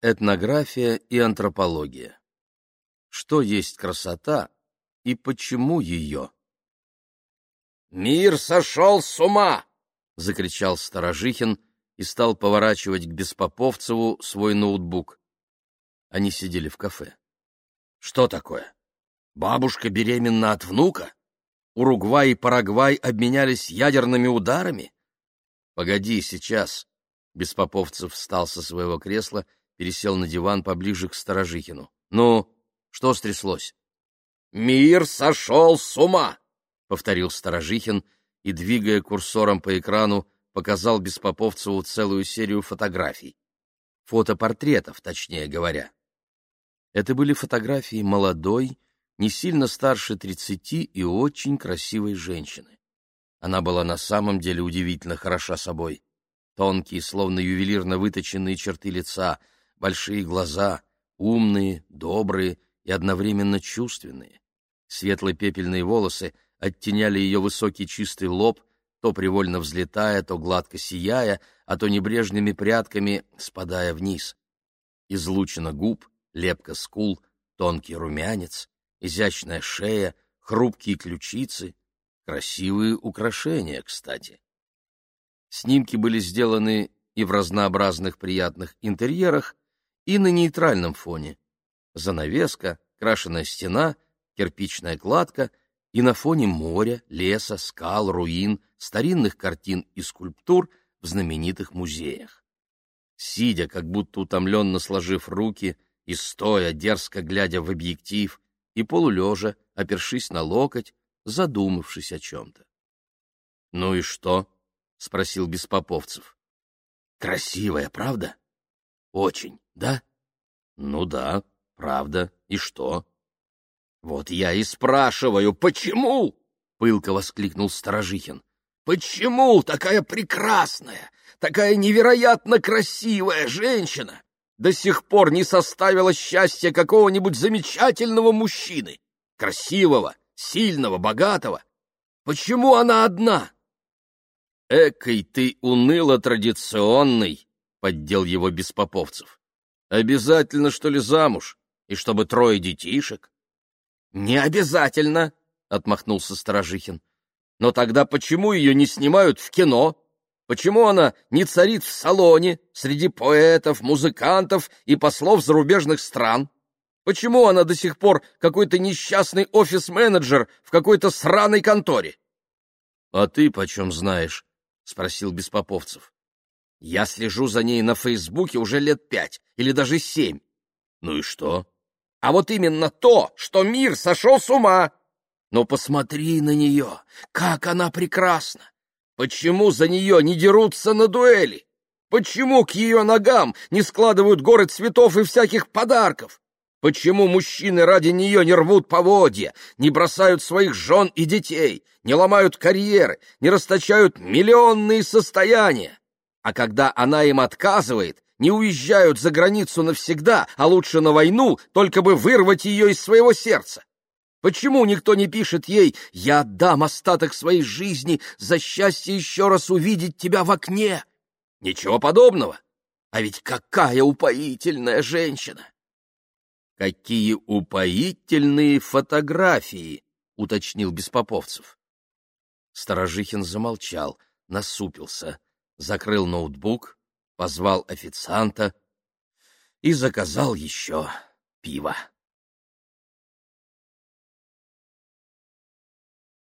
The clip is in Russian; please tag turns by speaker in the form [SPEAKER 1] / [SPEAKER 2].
[SPEAKER 1] Этнография и антропология. Что есть красота и почему ее?
[SPEAKER 2] «Мир сошел с ума!»
[SPEAKER 1] — закричал Сторожихин и стал поворачивать к Беспоповцеву свой ноутбук. Они сидели в кафе.
[SPEAKER 2] «Что такое? Бабушка беременна от внука? Уругвай и Парагвай обменялись ядерными ударами?»
[SPEAKER 1] «Погоди, сейчас!» Беспоповцев встал со своего кресла пересел на диван поближе к Сторожихину. — Ну, что стряслось?
[SPEAKER 2] — Мир сошел с ума!
[SPEAKER 1] — повторил Сторожихин и, двигая курсором по экрану, показал Беспоповцеву целую серию фотографий. Фотопортретов, точнее говоря. Это были фотографии молодой, не сильно старше тридцати и очень красивой женщины. Она была на самом деле удивительно хороша собой. Тонкие, словно ювелирно выточенные черты лица — большие глаза, умные, добрые и одновременно чувственные. Светло-пепельные волосы оттеняли ее высокий чистый лоб, то привольно взлетая, то гладко сияя, а то небрежными прядками спадая вниз. Излучина губ, лепка скул, тонкий румянец, изящная шея, хрупкие ключицы, красивые украшения, кстати. Снимки были сделаны и в разнообразных приятных интерьерах, и на нейтральном фоне. Занавеска, крашеная стена, кирпичная кладка и на фоне моря, леса, скал, руин, старинных картин и скульптур в знаменитых музеях. Сидя, как будто утомленно сложив руки, и стоя, дерзко глядя в объектив, и полулежа, опершись на локоть, задумавшись о чем-то. — Ну и что? — спросил Беспоповцев. — Красивая, правда? — Очень да? Ну да, правда. И что? Вот я и спрашиваю, почему? Пылко воскликнул Сторожихин. Почему такая прекрасная, такая невероятно красивая женщина до сих пор не составила счастья какого-нибудь замечательного мужчины, красивого, сильного, богатого? Почему она одна? Экой ты уныло традиционный, поддел его Беспоповцев. Обязательно, что ли, замуж? И чтобы трое детишек? — Не обязательно, — отмахнулся Сторожихин. — Но тогда почему ее не снимают в кино? Почему она не царит в салоне среди поэтов, музыкантов и послов зарубежных стран? Почему она до сих пор какой-то несчастный офис-менеджер в какой-то сраной конторе? — А ты почем знаешь? — спросил Беспоповцев. Я слежу за ней на Фейсбуке уже лет пять или даже семь. Ну и что? А вот именно то, что мир сошел с ума. Но посмотри на нее, как она прекрасна! Почему за нее не дерутся на дуэли? Почему к ее ногам не складывают горы цветов и всяких подарков? Почему мужчины ради нее не рвут поводья, не бросают своих жен и детей, не ломают карьеры, не расточают миллионные состояния? А когда она им отказывает, не уезжают за границу навсегда, а лучше на войну, только бы вырвать ее из своего сердца. Почему никто не пишет ей «Я отдам остаток своей жизни за счастье еще раз увидеть тебя в окне»? Ничего подобного. А ведь какая упоительная женщина! Какие упоительные фотографии, уточнил Беспоповцев. Сторожихин замолчал, насупился закрыл ноутбук, позвал официанта и заказал еще пиво.